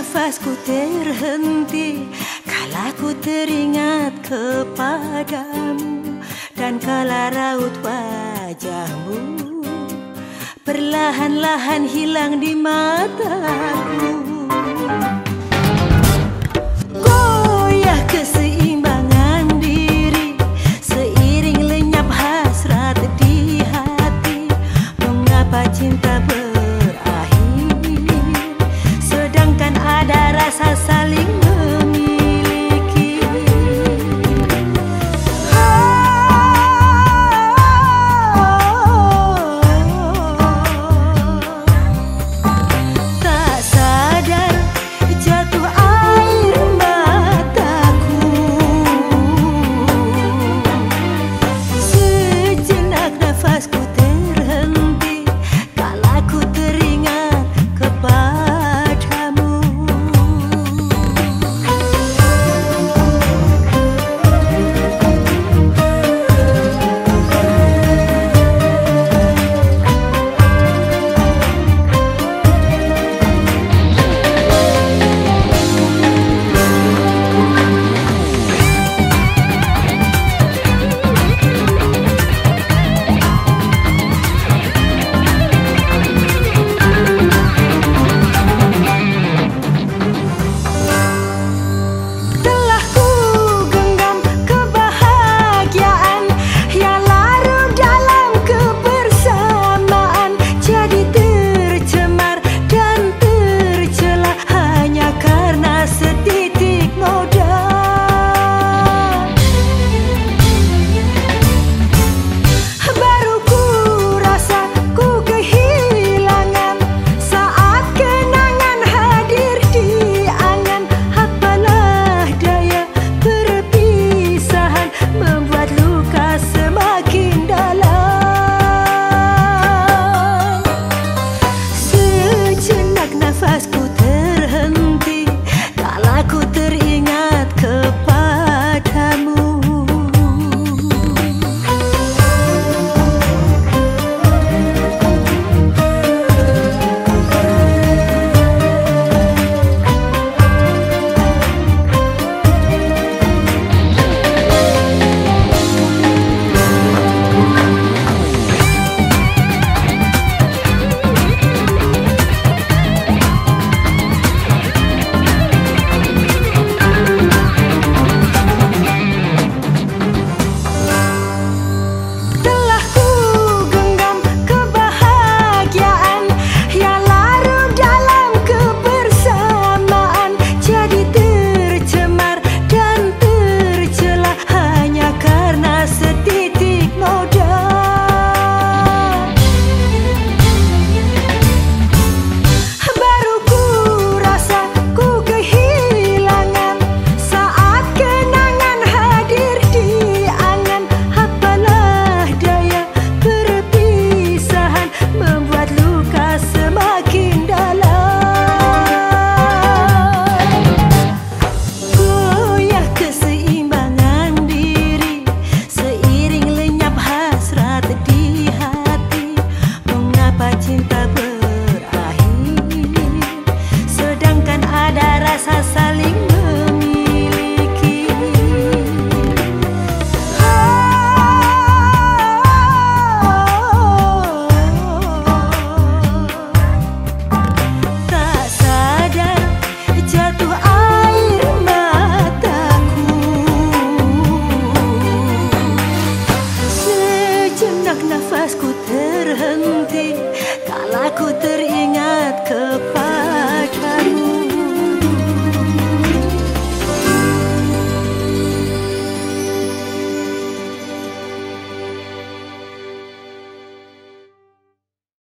Nafasku terhenti Kala ku teringat kepadamu Dan kala raut wajahmu. Perlahan-lahan hilang di mataku esas nafasku